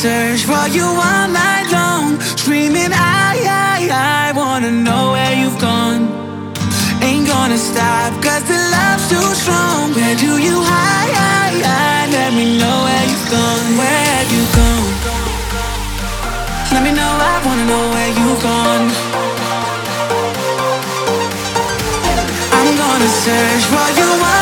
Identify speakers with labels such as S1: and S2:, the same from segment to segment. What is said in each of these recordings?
S1: search for you all night long, screaming, I, I, I wanna know where you've gone. Ain't gonna stop, cause the love's too strong. Where do you hide, hide, hide? Let me know where you've gone, where have you gone? Let me know, I wanna know where you've gone. I'm gonna search for you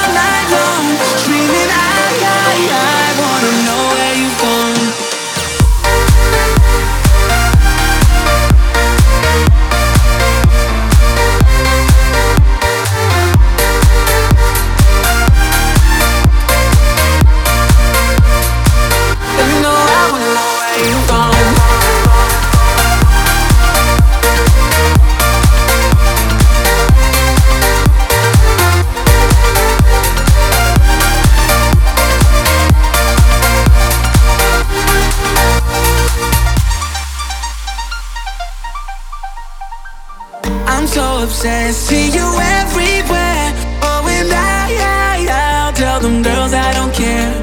S1: I'm so obsessed, see you everywhere. Oh, and I, I, I'll tell them girls I don't care.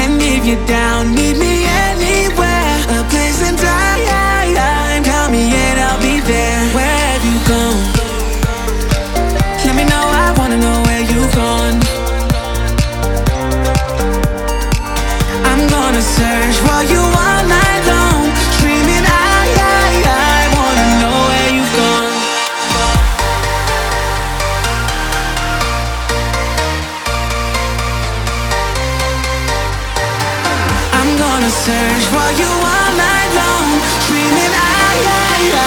S1: And if you're down, search for you all night long, dreaming I, I, I